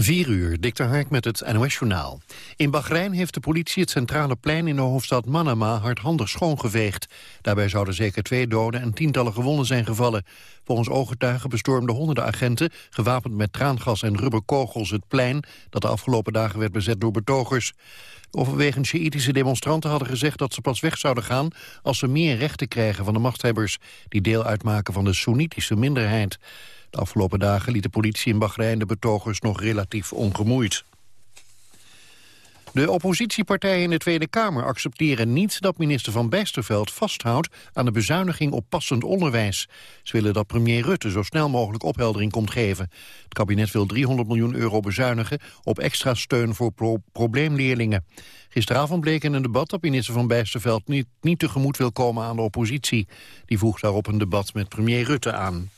4 uur, Dikter Hark met het NOS-journaal. In Bahrein heeft de politie het centrale plein in de hoofdstad Manama hardhandig schoongeveegd. Daarbij zouden zeker twee doden en tientallen gewonden zijn gevallen. Volgens ooggetuigen bestormden honderden agenten, gewapend met traangas en rubberkogels, het plein dat de afgelopen dagen werd bezet door betogers. Overwegend demonstranten hadden gezegd dat ze pas weg zouden gaan als ze meer rechten krijgen van de machthebbers, die deel uitmaken van de Soenitische minderheid. De afgelopen dagen liet de politie in Bahrein de betogers nog relatief ongemoeid. De oppositiepartijen in de Tweede Kamer accepteren niet dat minister Van Bijsterveld vasthoudt aan de bezuiniging op passend onderwijs. Ze willen dat premier Rutte zo snel mogelijk opheldering komt geven. Het kabinet wil 300 miljoen euro bezuinigen op extra steun voor probleemleerlingen. Gisteravond bleek in een debat dat minister Van Bijsterveld niet, niet tegemoet wil komen aan de oppositie. Die voegt daarop een debat met premier Rutte aan.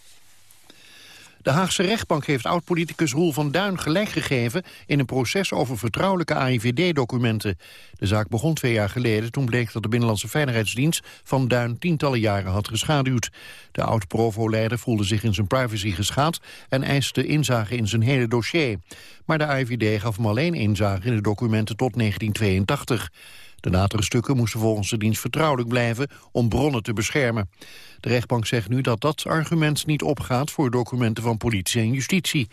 De Haagse rechtbank heeft oud-politicus Roel van Duin gelijk gegeven... in een proces over vertrouwelijke AIVD-documenten. De zaak begon twee jaar geleden toen bleek dat de Binnenlandse Veiligheidsdienst... van Duin tientallen jaren had geschaduwd. De oud-provo-leider voelde zich in zijn privacy geschaad... en eiste inzage in zijn hele dossier. Maar de AIVD gaf hem alleen inzage in de documenten tot 1982. De latere stukken moesten volgens de dienst vertrouwelijk blijven om bronnen te beschermen. De rechtbank zegt nu dat dat argument niet opgaat voor documenten van politie en justitie.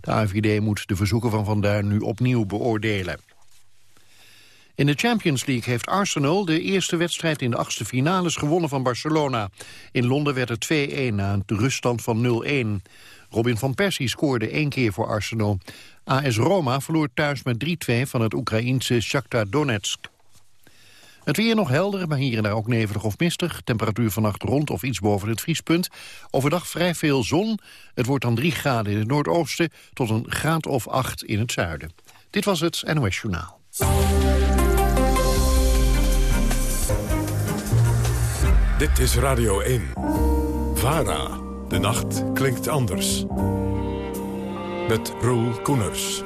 De AVD moet de verzoeken van Van Duin nu opnieuw beoordelen. In de Champions League heeft Arsenal de eerste wedstrijd in de achtste finales gewonnen van Barcelona. In Londen werd het 2-1 na een ruststand van 0-1. Robin van Persie scoorde één keer voor Arsenal. AS Roma verloor thuis met 3-2 van het Oekraïense Shakhtar Donetsk. Het weer nog helder, maar hier en daar ook nevelig of mistig. Temperatuur vannacht rond of iets boven het vriespunt. Overdag vrij veel zon. Het wordt dan 3 graden in het noordoosten... tot een graad of 8 in het zuiden. Dit was het NOS Journaal. Dit is Radio 1. VARA. De nacht klinkt anders. Met Roel Koeners.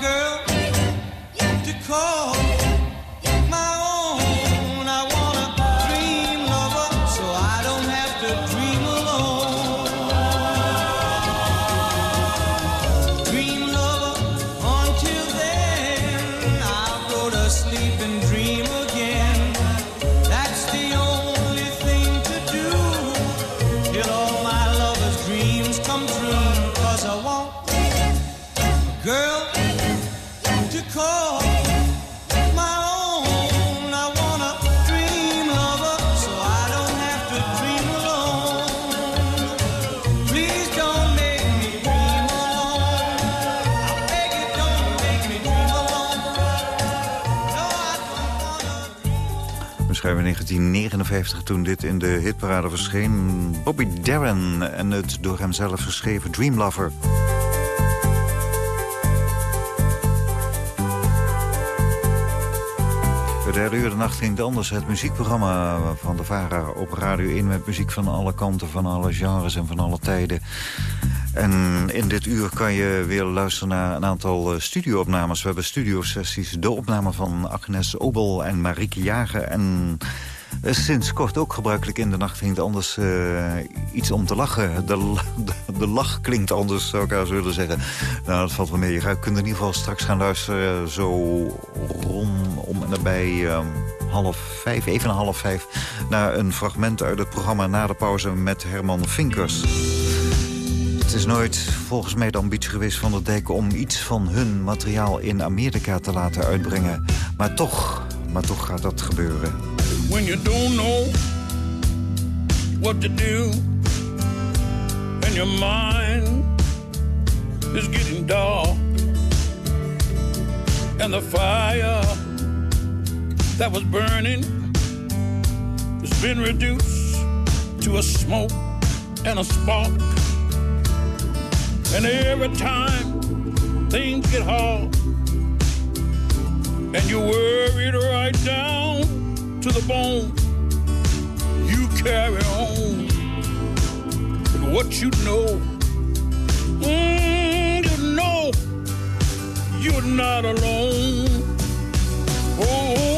Schrijven in 1959 toen dit in de hitparade verscheen. Bobby Darren en het door hemzelf geschreven Dream Lover. derde uur de nacht ging anders. Het muziekprogramma van de VARA op Radio 1... met muziek van alle kanten, van alle genres en van alle tijden. En in dit uur kan je weer luisteren naar een aantal uh, studio-opnames. We hebben studiosessies. De opname van Agnes Obel en Marieke Jager... en sinds kort ook gebruikelijk in de nacht het anders uh, iets om te lachen. De, de, lach klinkt anders, zou ik eens willen zeggen. Nou, dat valt wel mee. Je kunt in ieder geval straks gaan luisteren... zo rond om en nabij um, half vijf, even een half vijf... naar een fragment uit het programma Na de Pauze met Herman Vinkers. Het is nooit volgens mij de ambitie geweest van de Dijk... om iets van hun materiaal in Amerika te laten uitbrengen. Maar toch, maar toch gaat dat gebeuren. When you don't know what to do. And your mind is getting dark. And the fire that was burning Has been reduced to a smoke and a spark. And every time things get hard And you're worried right down to the bone, you carry on with what you know. Mm, you know you're not alone. Hold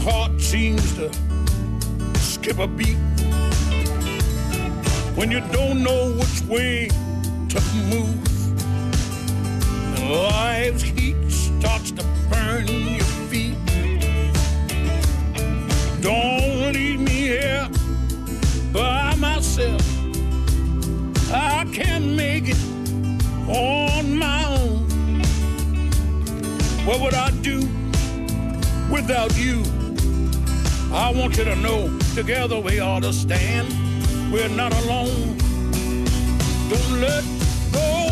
heart seems to skip a beat, when you don't know which way to move, and life's heat starts to burn your feet. Don't leave me here by myself. I can't make it on my own. What would I do without you? I want you to know together we ought to stand. We're not alone. Don't let go.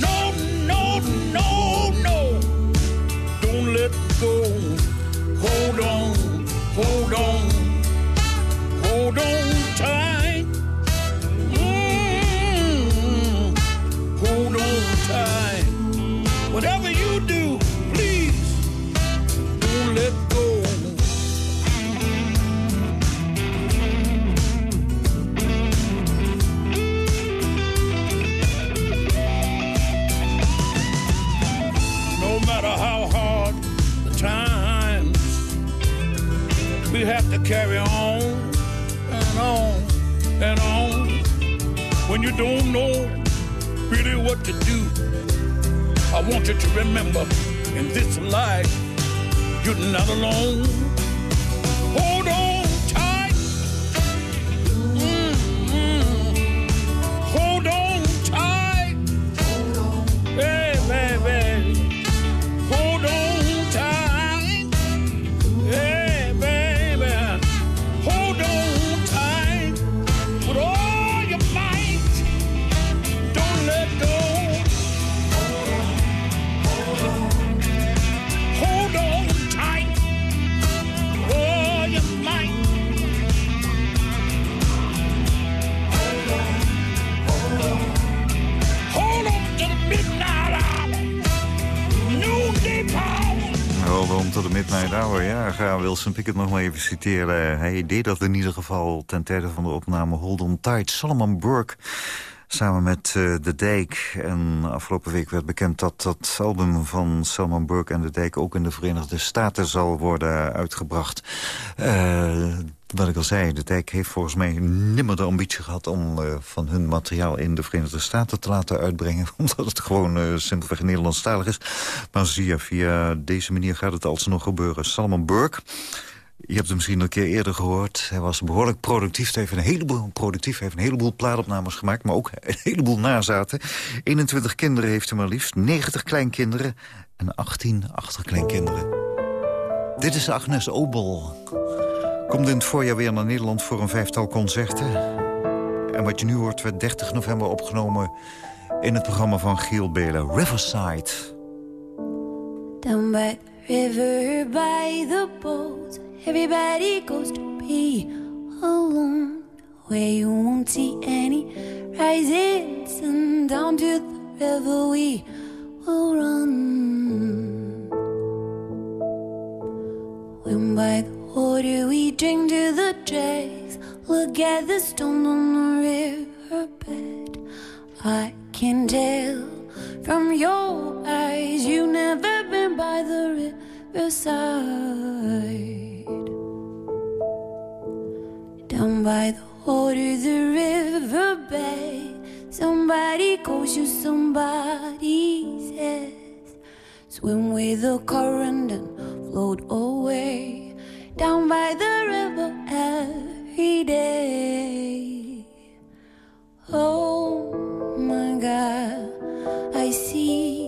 No, no, no, no. Don't let go. Hold on, hold on, hold on tight. Mm, hold on tight. Whatever you do, please don't let have to carry on and on and on. When you don't know really what to do, I want you to remember in this life, you're not alone. Wilson Pickett nog maar even citeren. Hij deed dat in ieder geval ten tijde van de opname Hold on tight. Solomon Burke samen met De Dijk. En afgelopen week werd bekend dat dat album van Salman Burke en De Dijk... ook in de Verenigde Staten zal worden uitgebracht. Uh, wat ik al zei, De Dijk heeft volgens mij nimmer de ambitie gehad... om uh, van hun materiaal in de Verenigde Staten te laten uitbrengen. Omdat het gewoon simpelweg Nederlandstalig is. Maar zie je, via deze manier gaat het alsnog gebeuren. Salman Burke Je hebt hem misschien een keer eerder gehoord. Hij was behoorlijk productief. Hij heeft een heleboel, productief, heeft een heleboel plaatopnames gemaakt... maar ook een heleboel nazaten. 21 kinderen heeft hij maar liefst, 90 kleinkinderen... en 18 achterkleinkinderen. Dit is Agnes Obel. Komt in het voorjaar weer naar Nederland voor een vijftal concerten. En wat je nu hoort werd 30 november opgenomen... in het programma van Giel Belen, Riverside. Down by river, by the boat Everybody goes to be alone. Where you won't see any rising sun Down to the river we will run. When by the water we drink to the dregs Look at the stone on the riverbed. I can tell from your eyes You've never been by the riverside Down by the water, the river bay Somebody calls you, somebody says. Swim with the current and float away. Down by the river every day Oh my God, I see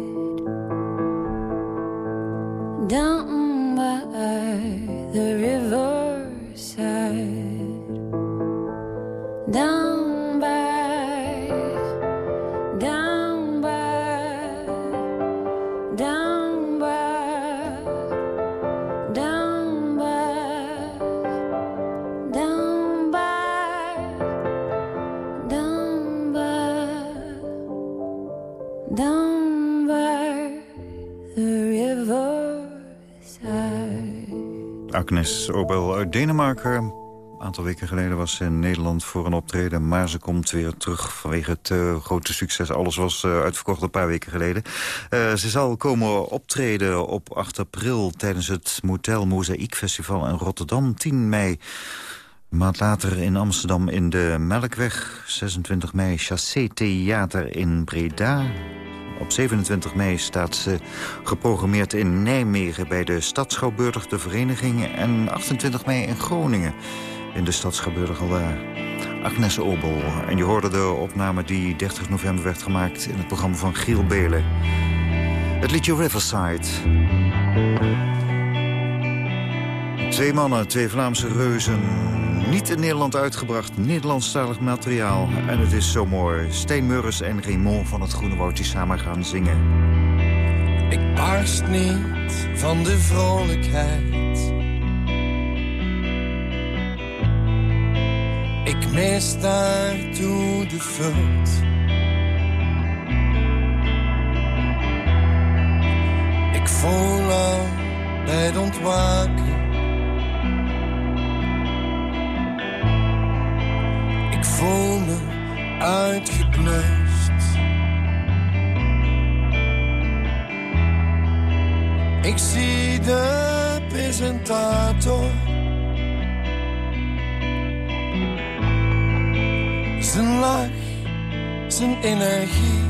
Obel uit Denemarken. Een aantal weken geleden was ze in Nederland voor een optreden... maar ze komt weer terug vanwege het uh, grote succes. Alles was uh, uitverkocht een paar weken geleden. Uh, ze zal komen optreden op 8 april... tijdens het Motel Mozaïek Festival in Rotterdam. 10 mei een maand later in Amsterdam in de Melkweg. 26 mei Chassé Theater in Breda. Op 27 mei staat ze geprogrammeerd in Nijmegen... bij de Stadschouwburg, de vereniging. En 28 mei in Groningen, in de Stadschouwburg daar. Agnes Obel. En je hoorde de opname die 30 november werd gemaakt... in het programma van Giel Belen. Het liedje Riverside. Twee mannen, twee Vlaamse reuzen niet in Nederland uitgebracht, Nederlandstalig materiaal. En het is zo mooi. Steen Murres en Raymond van het Groene Woud die samen gaan zingen. Ik barst niet van de vrolijkheid. Ik mis daartoe de vult. Ik voel al bij het ontwaken uitgeblust. Ik zie de presentator. Zijn lach, zijn energie.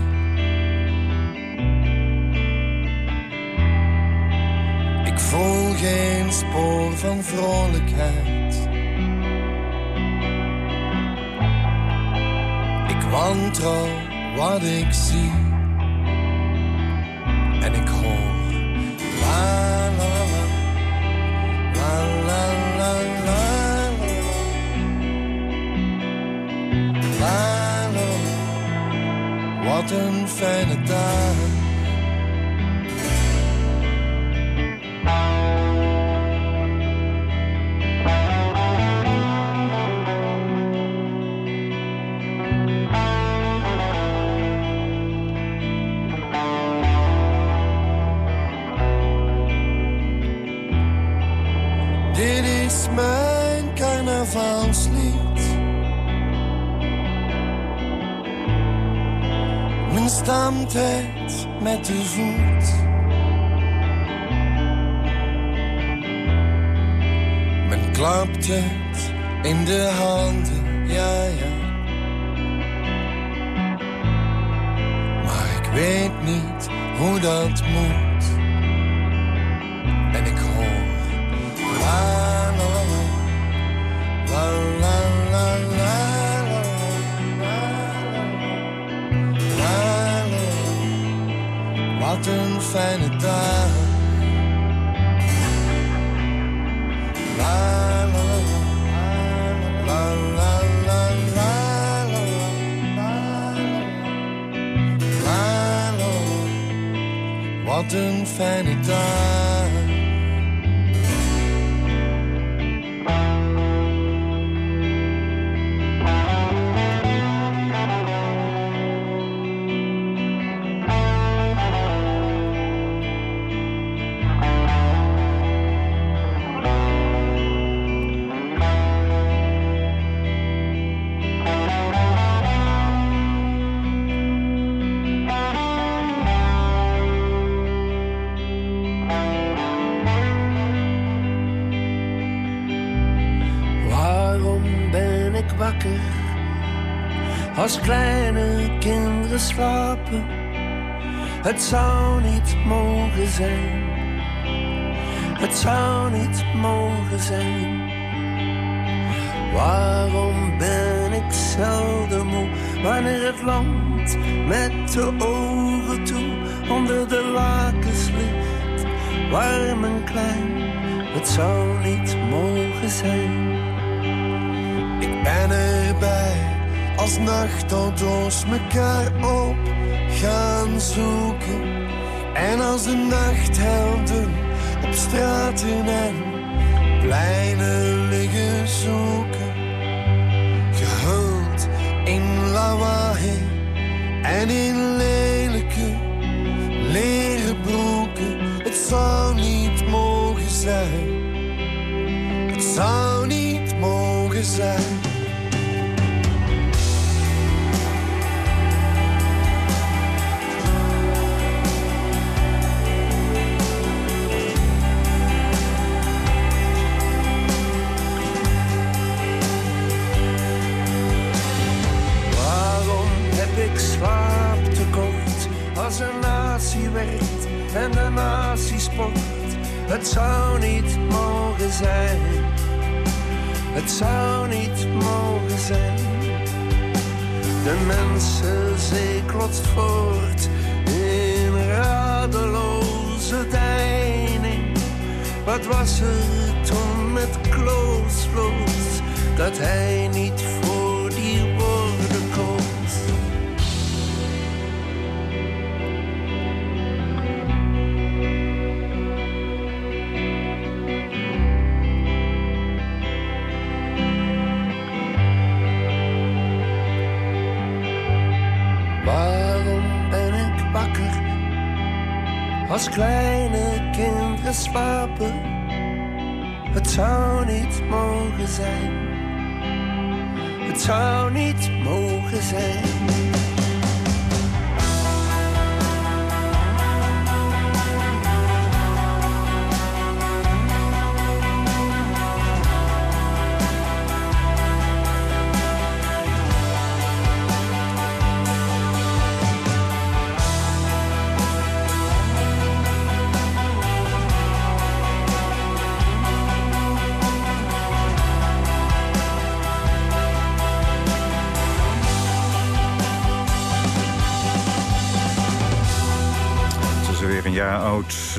Ik voel geen spoor van vrolijkheid. Wantrouw wat ik zie. En ik hoor la la la, la la la la la, la wat een fijne dag. Stamtijd met de voet. Men klapt het in de handen, ja ja. Maar ik weet niet hoe dat moet. fijne dag. La la la la. Wat een fijne dag. Als kleine kinderen slapen, het zou niet mogen zijn. Het zou niet mogen zijn. Waarom ben ik zelden moe wanneer het land met de ogen toe onder de lakens ligt? Warm en klein, het zou niet mogen zijn. Als nachtauto's mekaar op gaan zoeken. En als de nachthelden op straten en pleinen liggen zoeken. Gehuld in lawaai en in lelijke leren broeken. Het zou niet mogen zijn. Het zou niet mogen zijn. Het zou niet mogen zijn. Het zou niet mogen zijn. De mensen klotst voort in radeloze deining. Wat was er toen met Kloos dat hij niet Als kleine kinderen slapen. Het zou niet mogen zijn. Het zou niet mogen zijn.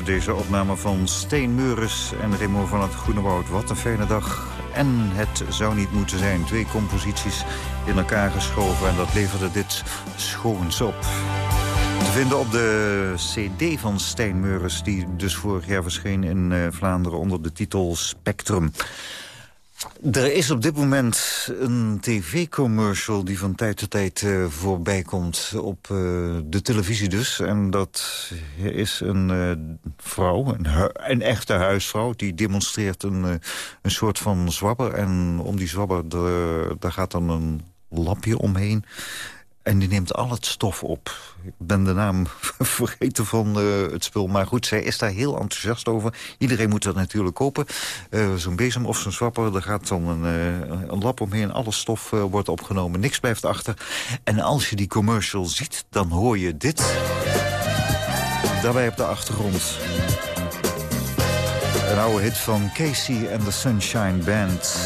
Deze opname van Steen Meuris en Remo van het Groene Woud. Wat een fijne dag. En het zou niet moeten zijn. Twee composities in elkaar geschoven en dat leverde dit schoons op. Te vinden op de cd van Steen Meuris... die dus vorig jaar verscheen in uh, Vlaanderen onder de titel Spectrum. Er is op dit moment een tv-commercial die van tijd tot tijd uh, voorbij komt op uh, de televisie dus. En dat is een uh, vrouw, een, een, echte huisvrouw, die demonstreert een, een soort van zwabber. En om die zwabber, daar gaat dan een lapje omheen. En die neemt al het stof op. Ik ben de naam vergeten van uh, het spul. Maar goed, zij is daar heel enthousiast over. Iedereen moet dat natuurlijk kopen. Uh, zo'n bezem of zo'n swapper, daar gaat dan een, uh, een lap omheen. Alle stof wordt opgenomen, niks blijft achter. En als je die commercial ziet, dan hoor je dit. Daarbij op de achtergrond. Een oude hit van Casey and the Sunshine Band.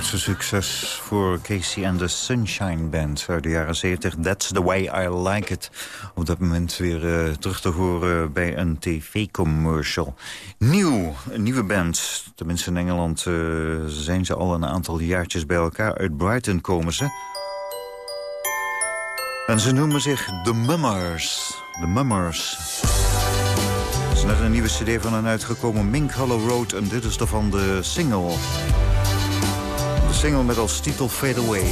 Grootste succes voor Casey and the Sunshine Band uit de jaren 70. That's the way I like it. Op dat moment weer uh, terug te horen bij een tv-commercial. Nieuw, een nieuwe band. Tenminste in Engeland uh, zijn ze al een aantal jaartjes bij elkaar. Uit Brighton komen ze. En ze noemen zich The Mummers. The Mummers. Er is net een nieuwe cd van hen uitgekomen, Mink Hollow Road. En dit is daarvan de single single met als titel Fade Away.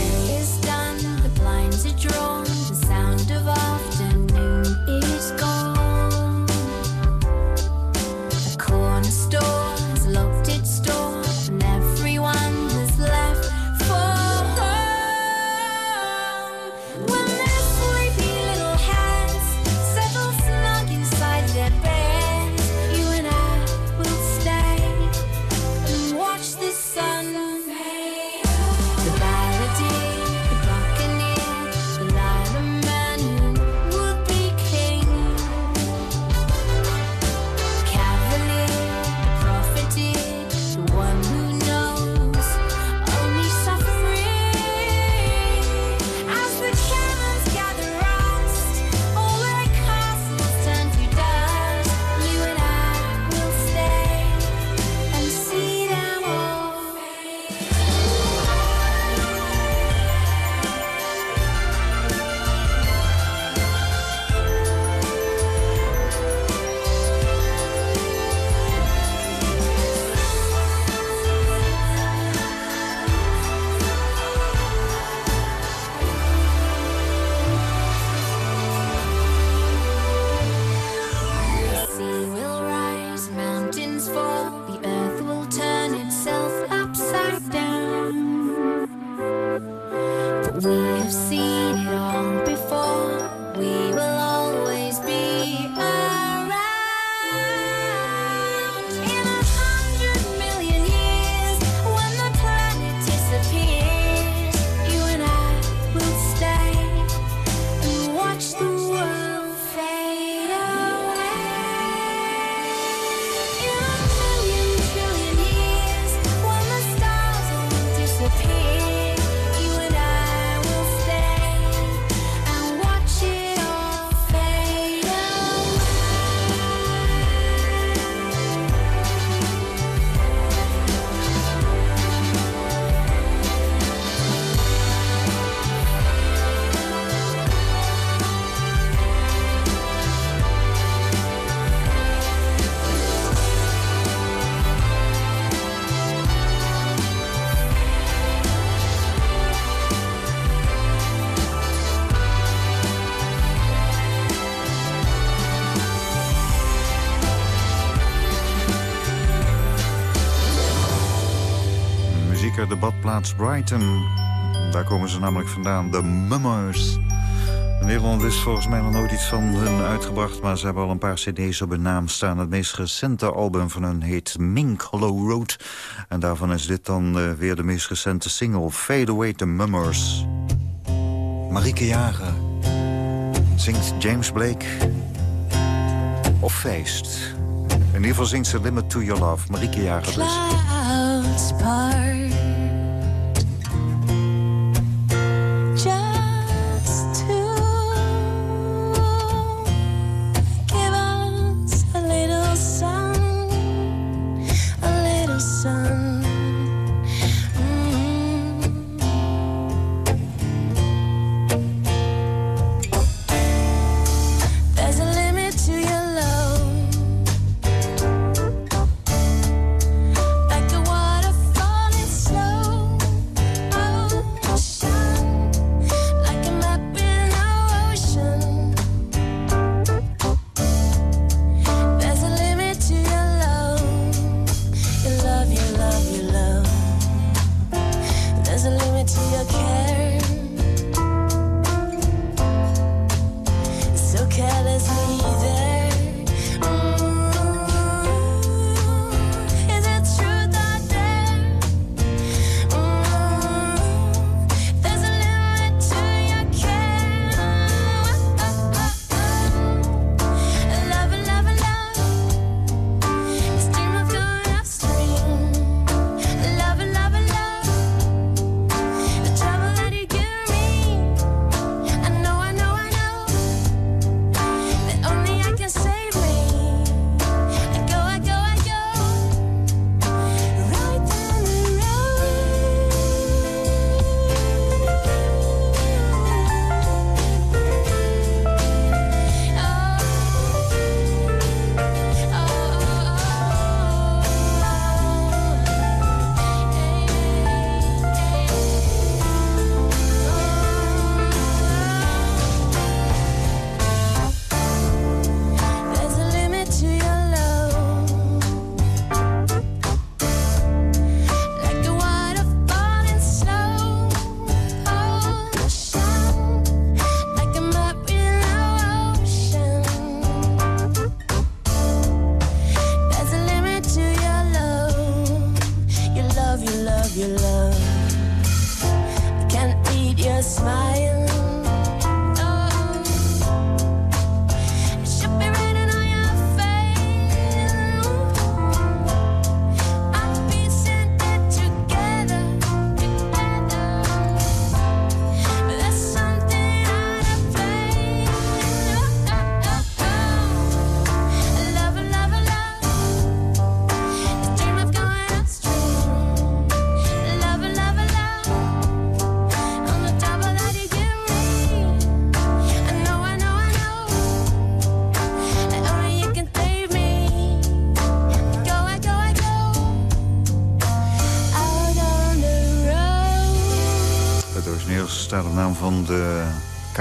Badplaats Brighton. Daar komen ze namelijk vandaan, de Mummers. Nederland is volgens mij nog nooit iets van hun uitgebracht... maar ze hebben al een paar cd's op hun naam staan. Het meest recente album van hun heet Mink Hollow Road. En daarvan is dit dan uh, weer de meest recente single... Fade Away the Mummers. Marieke Jager zingt James Blake of feest. In ieder geval zingt ze Limit to Your Love. Marieke Jager dus.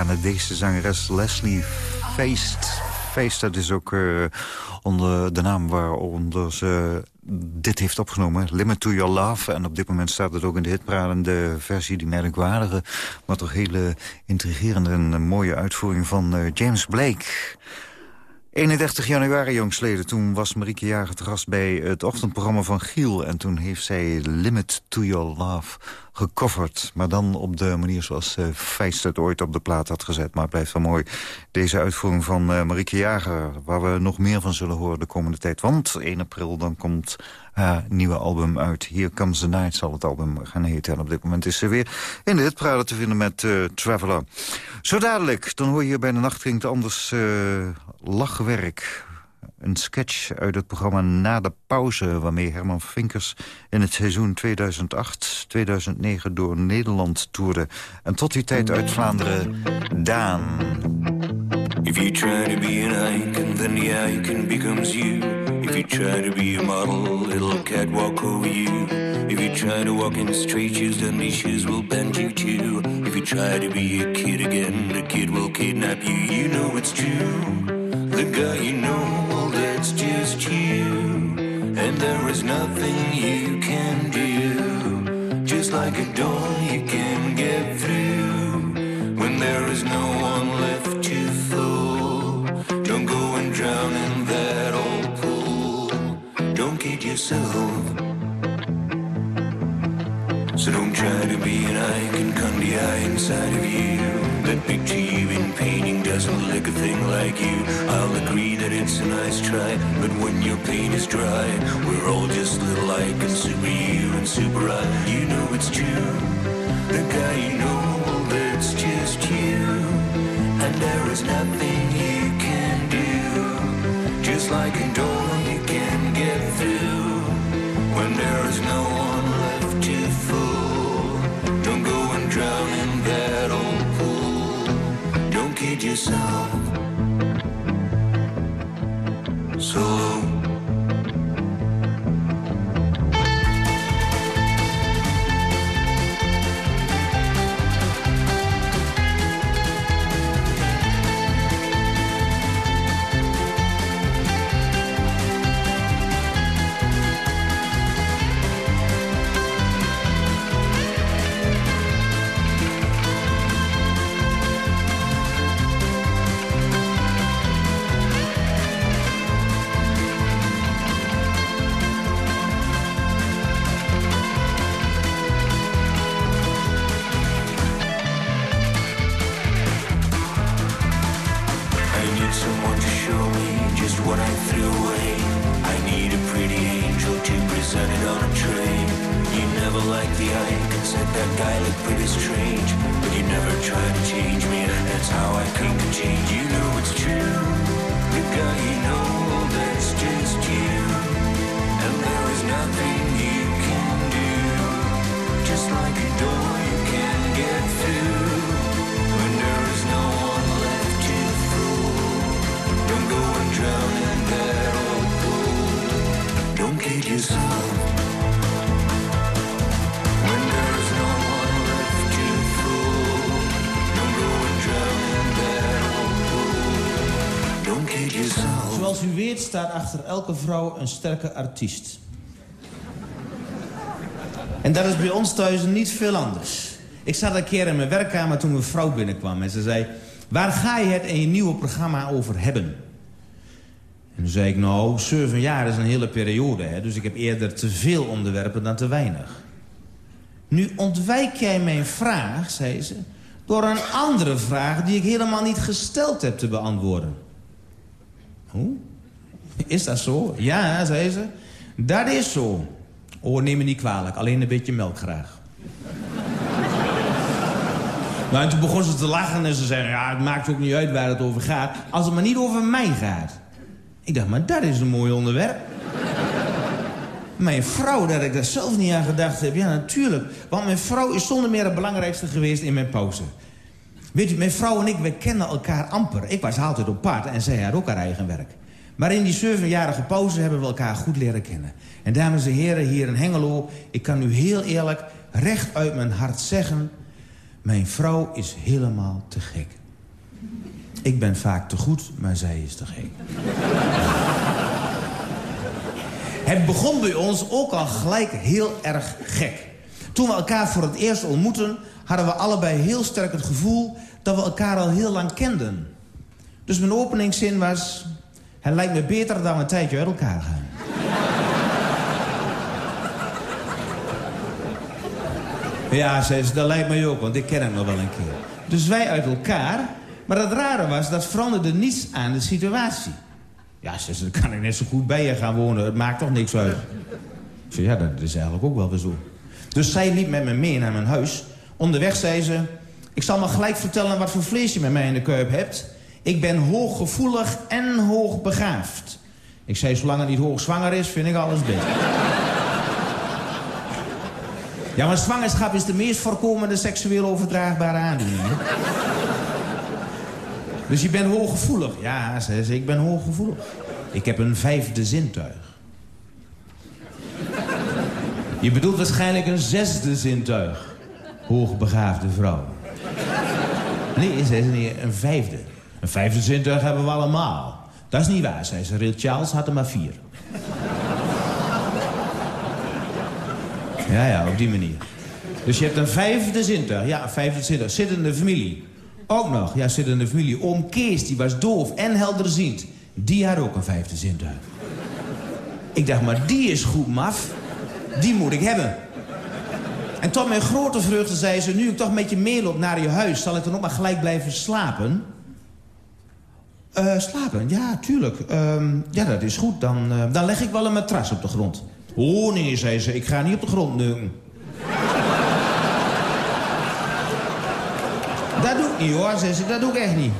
Canadese zangeres Leslie Feist. Feist, dat is ook uh, onder de naam waaronder ze dit heeft opgenomen. Limit to Your Love. En op dit moment staat het ook in de hitparade. De versie die merkwaardige, maar toch hele intrigerende en mooie uitvoering van uh, James Blake. 31 januari jongsleden, toen was Marieke Jager te gast bij het ochtendprogramma van Giel. En toen heeft zij Limit to Your Love gecoverd. Maar dan op de manier zoals uh, Feist het ooit op de plaat had gezet. Maar het blijft wel mooi. Deze uitvoering van uh, Marieke Jager, waar we nog meer van zullen horen de komende tijd. Want 1 april dan komt haar nieuwe album uit. Here Comes the Night zal het album gaan heten. En op dit moment is ze weer in de hitparade te vinden met uh, Traveler. Zo dadelijk, dan hoor je hier bij de nacht klinkt anders lachwerk een sketch uit het programma Na de Pauze... waarmee Herman Vinkers in het seizoen 2008-2009 door Nederland toerde. En tot die tijd uit Vlaanderen, Daan. If you try to be an icon, then the icon becomes you. If you try to be a model, it'll catwalk over you. If you try to walk in straight shoes, then these shoes will bend you too. If you try to be a kid again, the kid will kidnap you. You know it's true. The guy you know, well, that's just you. And there is nothing you can do. Just like a door you can get through. When there is no one left to fool. Don't go and drown in that old pool. Don't kid yourself. So don't try to be an icon, come the eye inside of you. That picture you've been painting doesn't look a thing like you. I'll agree that it's a nice try, but when your paint is dry, we're all just little icons, super you and super I. You know it's true. The guy you know, that's just you. And there is nothing you can do. Just like a door you can get through. When there is no one you Staat achter elke vrouw een sterke artiest. En dat is bij ons thuis niet veel anders. Ik zat een keer in mijn werkkamer toen mijn vrouw binnenkwam en ze zei... waar ga je het in je nieuwe programma over hebben? En toen zei ik, nou, zeven jaar is een hele periode, hè, dus ik heb eerder te veel onderwerpen dan te weinig. Nu ontwijk jij mijn vraag, zei ze, door een andere vraag die ik helemaal niet gesteld heb te beantwoorden. Hoe? Is dat zo? Ja, zei ze. Dat is zo. Oh, neem me niet kwalijk. Alleen een beetje melk graag. nou, en toen begon ze te lachen en ze zei... ja, het maakt ook niet uit waar het over gaat... als het maar niet over mij gaat. Ik dacht, maar dat is een mooi onderwerp. Mijn vrouw, dat ik daar zelf niet aan gedacht heb. Ja, natuurlijk. Want mijn vrouw is zonder meer het belangrijkste geweest in mijn pauze. Weet je, mijn vrouw en ik, we kennen elkaar amper. Ik was altijd op paard en zij had ook haar eigen werk. Maar in die zevenjarige pauze hebben we elkaar goed leren kennen. En dames en heren, hier in Hengelo... ik kan u heel eerlijk, recht uit mijn hart zeggen... Mijn vrouw is helemaal te gek. Ik ben vaak te goed, maar zij is te gek. Het begon bij ons ook al gelijk heel erg gek. Toen we elkaar voor het eerst ontmoetten... hadden we allebei heel sterk het gevoel dat we elkaar al heel lang kenden. Dus mijn openingszin was... Het lijkt me beter dan een tijdje uit elkaar gaan. Ja, zei ze, dat lijkt mij ook, want ik ken hem nog wel een keer. Dus wij uit elkaar. Maar het rare was, dat veranderde niets aan de situatie. Ja, zei ze, dan kan ik net zo goed bij je gaan wonen. Het maakt toch niks uit. Ik zei, ja, dat is eigenlijk ook wel weer zo. Dus zij liep met me mee naar mijn huis. Onderweg zei ze... Ik zal maar gelijk vertellen wat voor vlees je met mij in de kuip hebt. Ik ben hooggevoelig en hoogbegaafd. Ik zei, zolang het niet hoogzwanger is, vind ik alles beter. Ja, maar zwangerschap is de meest voorkomende seksueel overdraagbare aandoening. Dus je bent hooggevoelig. Ja, zei ze, ik ben hooggevoelig. Ik heb een vijfde zintuig. Je bedoelt waarschijnlijk een zesde zintuig. Hoogbegaafde vrouw. Nee, zei ze, nee, een vijfde. Een vijfde zintuig hebben we allemaal. Dat is niet waar, zei ze. Real Charles had er maar vier. Ja, ja, op die manier. Dus je hebt een vijfde zintuig. Ja, een vijfde zintuig. Zit in de familie. Ook nog, ja, zit in de familie. Oom Kees, die was doof en helderziend. Die had ook een vijfde zintuig. Ik dacht, maar die is goed maf. Die moet ik hebben. En tot mijn grote vreugde zei ze... nu ik toch met je meeloop naar je huis... zal ik dan ook maar gelijk blijven slapen? Uh, slapen? Ja, tuurlijk. Uh, ja, dat is goed. Dan, uh, dan leg ik wel een matras op de grond. Oh, nee, zei ze. Ik ga niet op de grond neuken. dat doe ik niet, hoor, zei ze. Dat doe ik echt niet.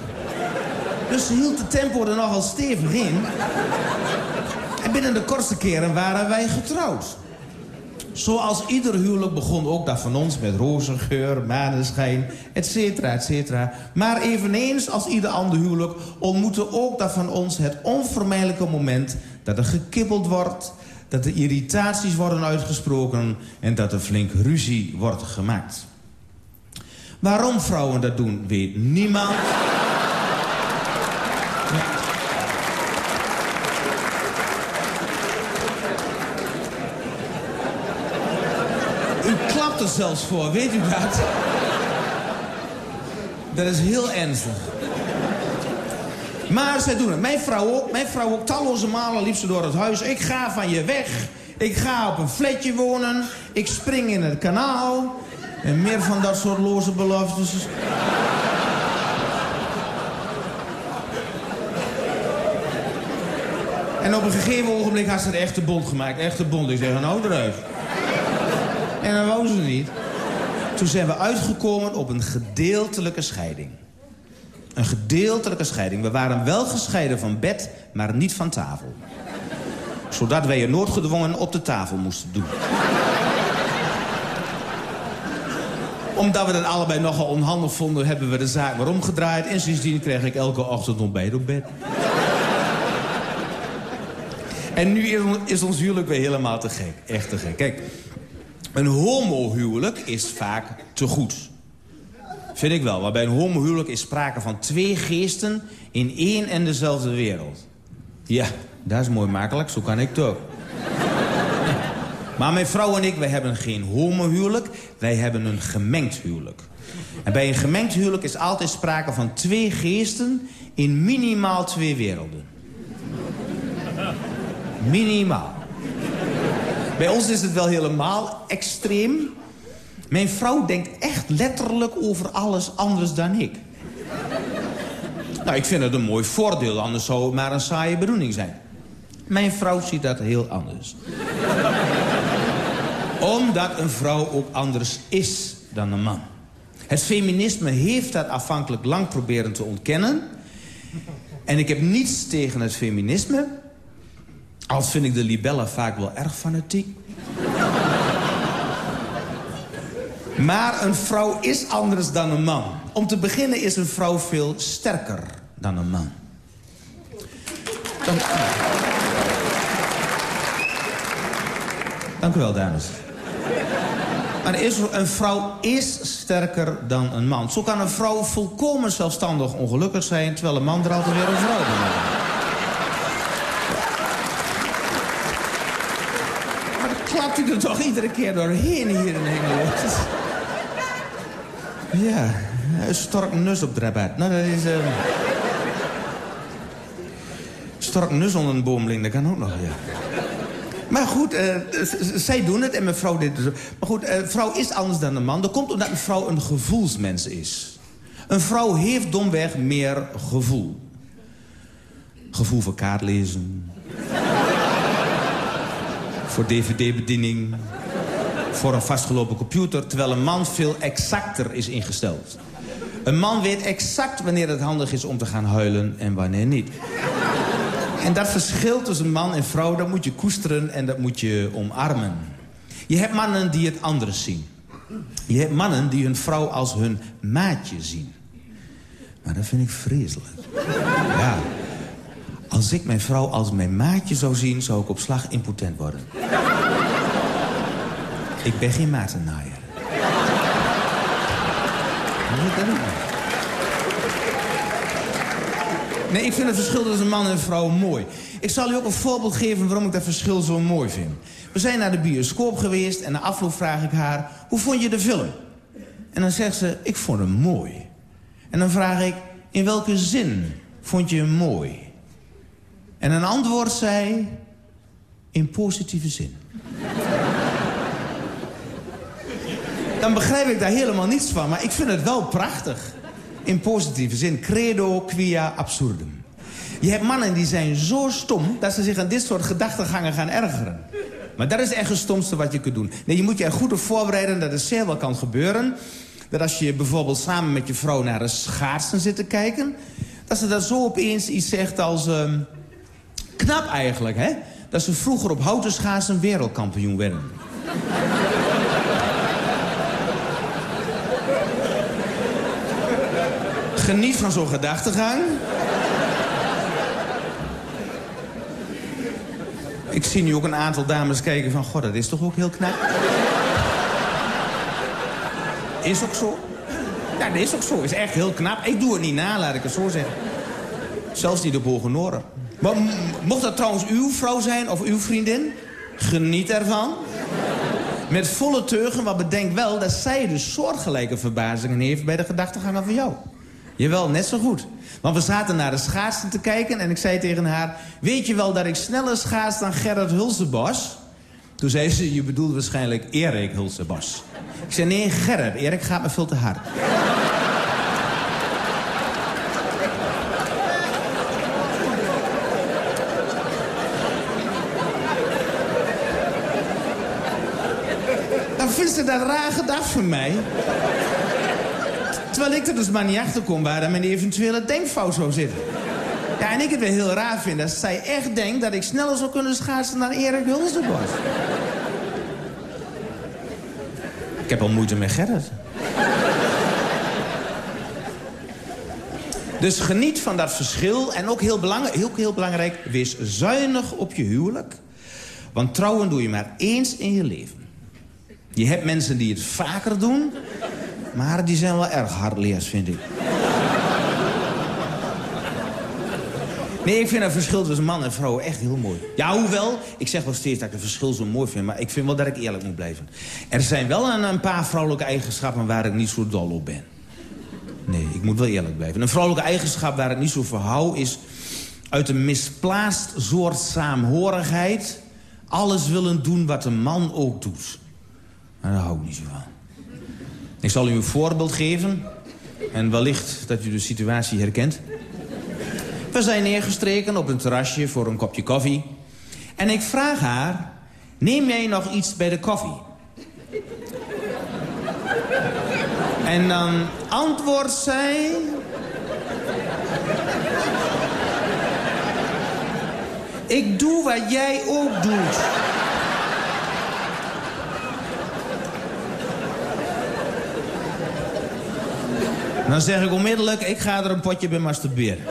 Dus ze hield de tempo er nogal stevig in. En binnen de kortste keren waren wij getrouwd. Zoals ieder huwelijk begon ook dat van ons met rozengeur, maneschijn, et cetera, et cetera. Maar eveneens als ieder ander huwelijk ontmoette ook dat van ons het onvermijdelijke moment... dat er gekibbeld wordt, dat er irritaties worden uitgesproken... en dat er flink ruzie wordt gemaakt. Waarom vrouwen dat doen, weet niemand. er zelfs voor, weet u dat? Dat is heel ernstig. Maar zij doen het. Mijn vrouw ook. Mijn vrouw ook. Talloze malen liep ze door het huis. Ik ga van je weg. Ik ga op een flatje wonen. Ik spring in het kanaal. En meer van dat soort loze beloftes. En op een gegeven ogenblik had ze de echte bond gemaakt. Echte bond. Ik zeg, nou eruit. En dan wou ze niet. Toen zijn we uitgekomen op een gedeeltelijke scheiding. Een gedeeltelijke scheiding. We waren wel gescheiden van bed, maar niet van tafel. Zodat wij je noodgedwongen op de tafel moesten doen. Omdat we dat allebei nogal onhandig vonden, hebben we de zaak maar omgedraaid. En sindsdien kreeg ik elke ochtend ontbijt op bed. En nu is ons huwelijk weer helemaal te gek. Echt te gek. Kijk, een homohuwelijk is vaak te goed. Vind ik wel. Maar bij een homohuwelijk is sprake van twee geesten in één en dezelfde wereld. Ja, dat is mooi makkelijk. Zo kan ik ook. Maar mijn vrouw en ik, wij hebben geen homohuwelijk. Wij hebben een gemengd huwelijk. En bij een gemengd huwelijk is altijd sprake van twee geesten in minimaal twee werelden. Minimaal. Bij ons is het wel helemaal extreem. Mijn vrouw denkt echt letterlijk over alles anders dan ik. Nou, ik vind het een mooi voordeel, anders zou het maar een saaie bedoeling zijn. Mijn vrouw ziet dat heel anders. Omdat een vrouw ook anders is dan een man. Het feminisme heeft dat afhankelijk lang proberen te ontkennen. En ik heb niets tegen het feminisme. Al vind ik de libellen vaak wel erg fanatiek. maar een vrouw is anders dan een man. Om te beginnen is een vrouw veel sterker dan een man. Dank, u wel, dames. Maar is, een vrouw is sterker dan een man. Zo kan een vrouw volkomen zelfstandig ongelukkig zijn... terwijl een man er altijd weer een vrouw bij Maar u er toch iedere keer doorheen hier in Engeland. Ja, een stork nus op de Nou, dat is... Uh... Stork nus onder een boomling, dat kan ook nog, ja. Maar goed, uh, zij doen het en mevrouw dit dus. Maar goed, uh, vrouw is anders dan een man. Dat komt omdat een vrouw een gevoelsmens is. Een vrouw heeft domweg meer gevoel. Gevoel voor kaartlezen. Voor dvd-bediening. Voor een vastgelopen computer. Terwijl een man veel exacter is ingesteld. Een man weet exact wanneer het handig is om te gaan huilen en wanneer niet. En dat verschil tussen man en vrouw, dat moet je koesteren en dat moet je omarmen. Je hebt mannen die het anders zien. Je hebt mannen die hun vrouw als hun maatje zien. Maar dat vind ik vreselijk. Ja. Als ik mijn vrouw als mijn maatje zou zien, zou ik op slag impotent worden. Ik ben geen matennaaier. Nee, ik vind het verschil tussen man en vrouw mooi. Ik zal u ook een voorbeeld geven waarom ik dat verschil zo mooi vind. We zijn naar de bioscoop geweest en na afloop vraag ik haar... hoe vond je de film? En dan zegt ze, ik vond hem mooi. En dan vraag ik, in welke zin vond je hem mooi? En een antwoord zij, in positieve zin. Dan begrijp ik daar helemaal niets van, maar ik vind het wel prachtig in positieve zin. Credo quia absurdum. Je hebt mannen die zijn zo stom... dat ze zich aan dit soort gedachtegangen gaan ergeren. Maar dat is echt het stomste wat je kunt doen. Nee, je moet je er goed op voorbereiden dat het zeer wel kan gebeuren. Dat als je bijvoorbeeld samen met je vrouw naar een schaatsen zit te kijken... dat ze dan zo opeens iets zegt als... Uh, knap eigenlijk, hè? Dat ze vroeger op houten schaatsen wereldkampioen werden. Geniet van zo'n gedachtegang. Ik zie nu ook een aantal dames kijken van... God, dat is toch ook heel knap? Is ook zo. Ja, dat is ook zo. Is echt heel knap. Ik doe het niet na, laat ik het zo zeggen. Zelfs niet op hoge noren. Maar mocht dat trouwens uw vrouw zijn of uw vriendin? Geniet ervan. Met volle teugen, maar bedenk wel dat zij de soortgelijke verbazingen heeft... bij de gedachtegangen van jou. Jawel, net zo goed. Want we zaten naar de schaatsen te kijken en ik zei tegen haar... weet je wel dat ik sneller schaats dan Gerard Hulsebos? Toen zei ze, je bedoelt waarschijnlijk Erik Hulsebos. Ik zei, nee, Gerard. Erik gaat me veel te hard. Dan vindt ze dat raar gedacht van mij. Terwijl ik er dus maar niet achter kom waar mijn eventuele denkfout zou zitten. Ja, en ik het weer heel raar vind dat zij echt denkt dat ik sneller zou kunnen schaatsen dan Erik Hulsenbos. Ik heb al moeite met Gerrit. Dus geniet van dat verschil. En ook heel, belangrijk, ook heel belangrijk, wees zuinig op je huwelijk. Want trouwen doe je maar eens in je leven. Je hebt mensen die het vaker doen. Maar die zijn wel erg hardleers, vind ik. Nee, ik vind het verschil tussen man en vrouw echt heel mooi. Ja, hoewel, ik zeg wel steeds dat ik het verschil zo mooi vind... maar ik vind wel dat ik eerlijk moet blijven. Er zijn wel een, een paar vrouwelijke eigenschappen waar ik niet zo dol op ben. Nee, ik moet wel eerlijk blijven. Een vrouwelijke eigenschap waar ik niet zo voor hou... is uit een misplaatst soort saamhorigheid... alles willen doen wat een man ook doet. Maar daar hou ik niet zo van. Ik zal u een voorbeeld geven. En wellicht dat u de situatie herkent. We zijn neergestreken op een terrasje voor een kopje koffie. En ik vraag haar... Neem jij nog iets bij de koffie? En dan antwoordt zij... Ik doe wat jij ook doet. Dan zeg ik onmiddellijk, ik ga er een potje bij masturberen.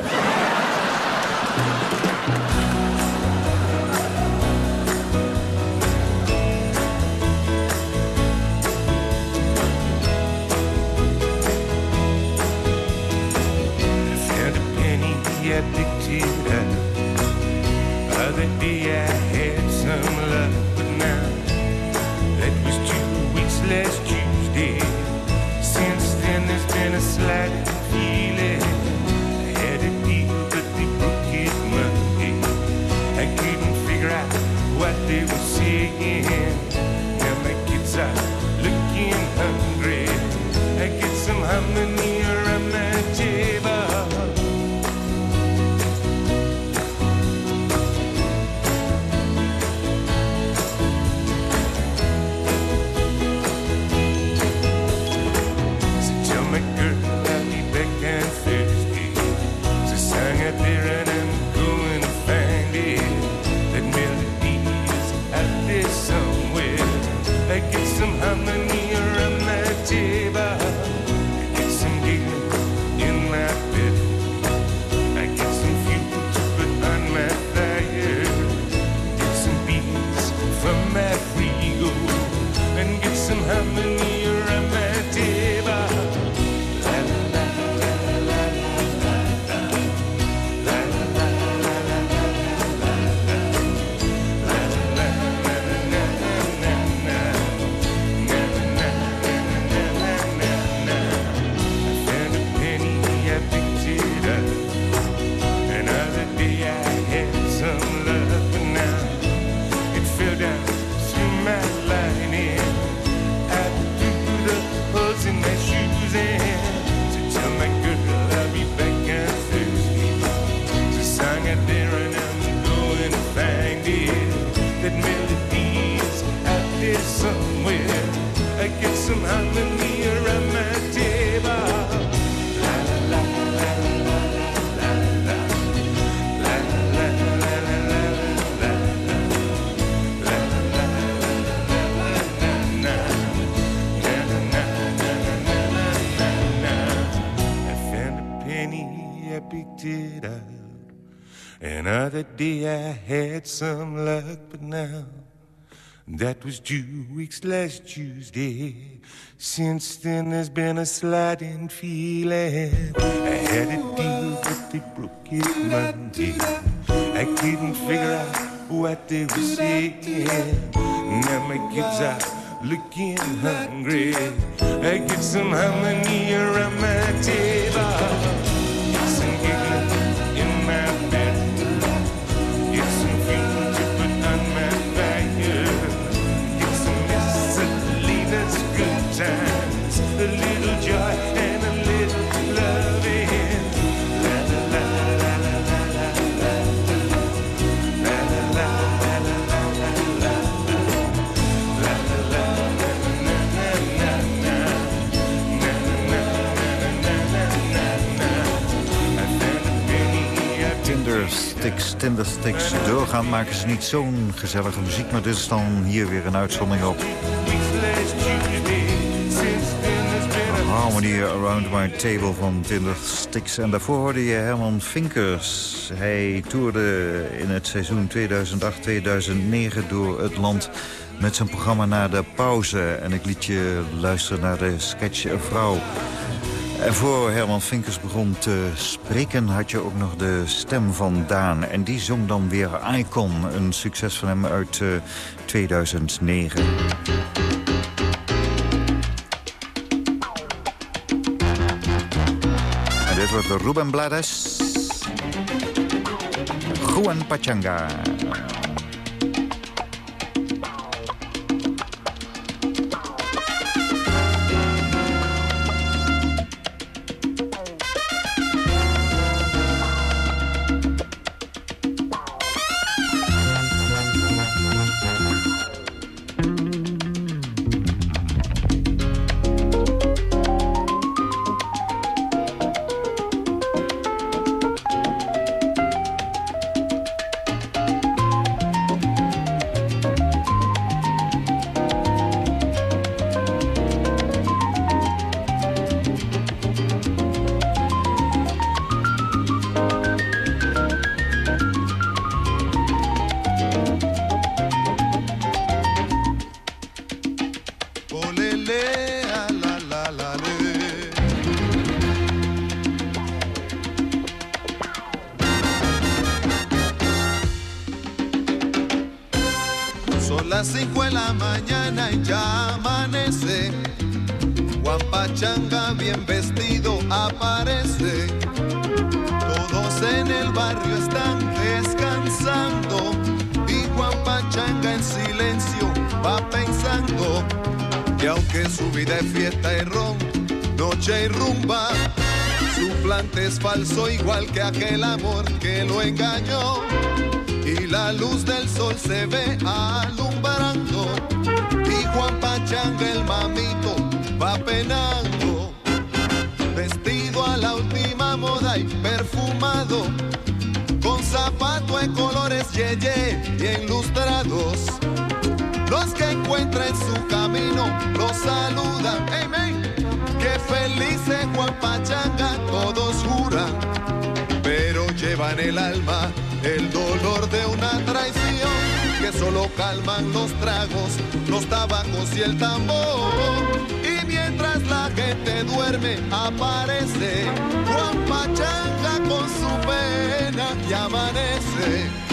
Out what they were saying. Now my kids are looking hungry. I get some harmony it up. Another day I had some luck, but now that was two weeks last Tuesday. Since then there's been a sliding feeling. I had a deal, but they broke it Monday. I couldn't figure out what they were saying. Now my kids are looking hungry. I get some harmony around my table. Sticks, Tinder Sticks. Doorgaan maken ze niet zo'n gezellige muziek, maar dit is dan hier weer een uitzondering op. Harmony Around My Table van Tinder Sticks. En daarvoor hoorde je Herman Vinkers. Hij toerde in het seizoen 2008-2009 door het land met zijn programma Na de Pauze. En ik liet je luisteren naar de sketch Vrouw. En voor Herman Vinkers begon te spreken had je ook nog de stem van Daan. En die zong dan weer Icon, een succes van hem uit eh, 2009. En dit wordt Ruben Blades. Juan Pachanga. Pachanga bien vestido aparece. Todos en el barrio están descansando y Juan Pachanga en silencio va pensando que aunque su vida es fiesta y ron, noche y rumba, su plante es falso igual que aquel amor que lo engañó y la luz del sol se ve alumbrando y Juan Pachanga el mamito va penando con zapato de colores yeye y ilustrados los que encuentra en su camino lo saludan Amen. que feliz es Juan Pachanga todos juran pero llevan el alma el dolor de una traición que solo calman los tragos, los tabacos y el tambor. Y mientras la gente duerme, aparece Juan Pachanga y amanece.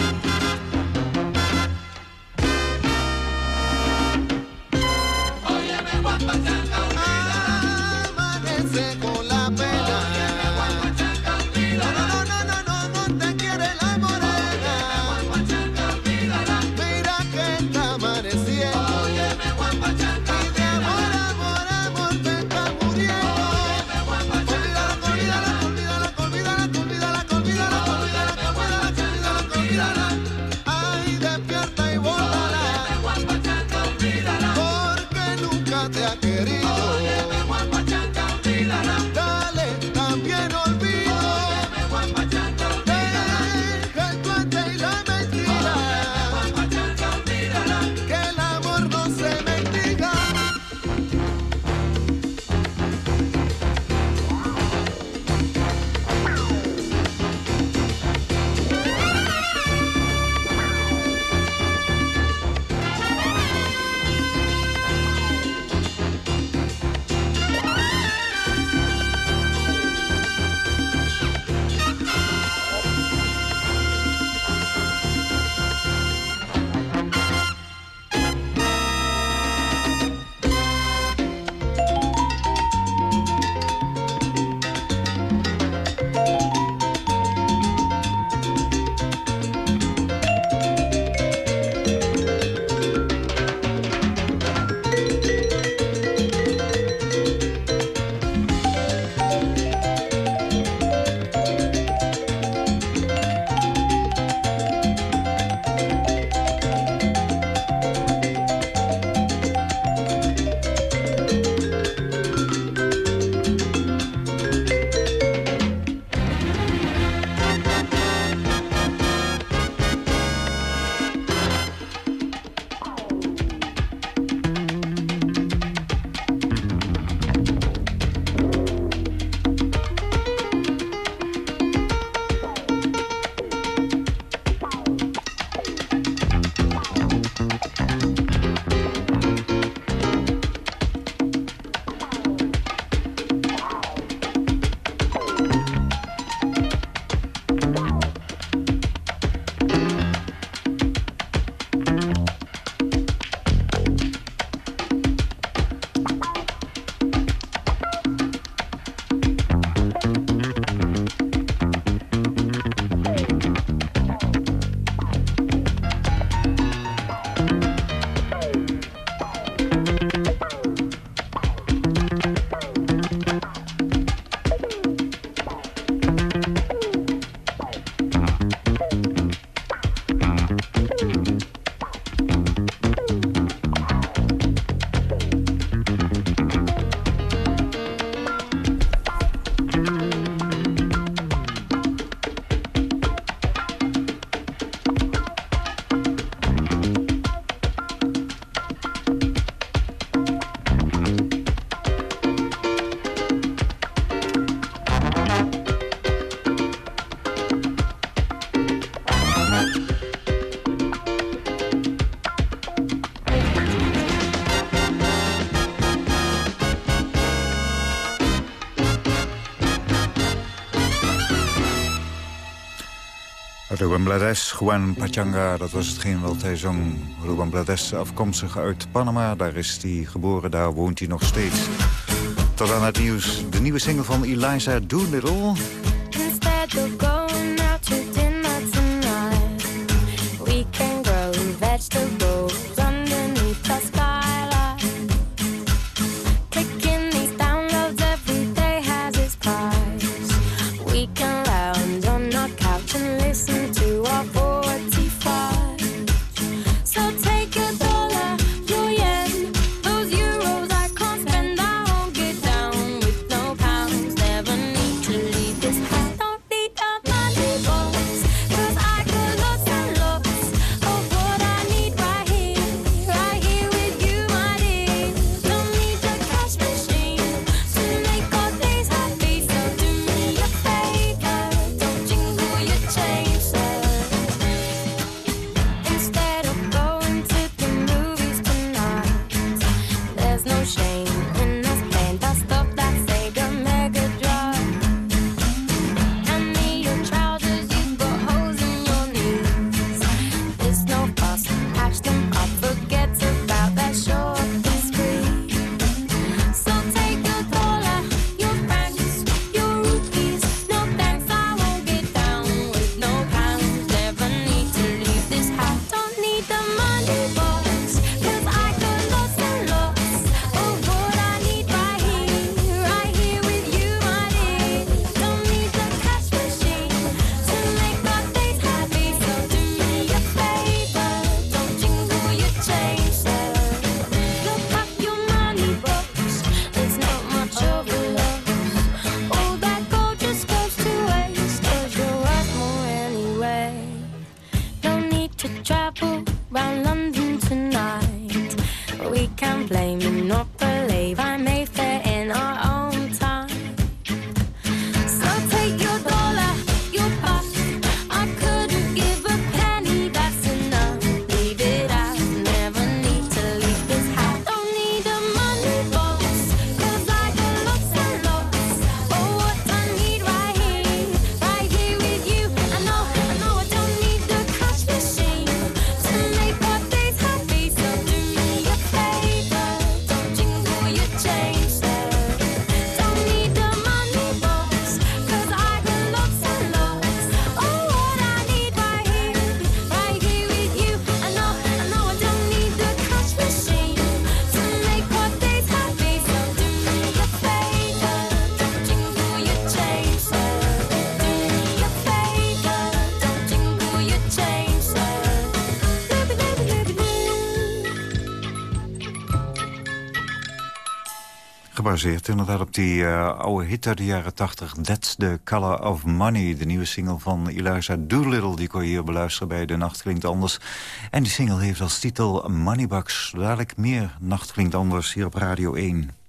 Ruben Blades, Juan Pachanga, dat was hetgeen wat hij zong. Ruben Blades, afkomstig uit Panama, daar is hij geboren, daar woont hij nog steeds. Tot aan het nieuws, de nieuwe single van Eliza Doolittle... gebaseerd inderdaad op die eh, oude hit uit de jaren 80. That's the Color of Money. De nieuwe single van Eliza Doolittle. Die kon je hier beluisteren bij De Nacht Klinkt Anders. En die single heeft als titel Moneybucks. Dadelijk meer Nacht Klinkt Anders hier op Radio 1.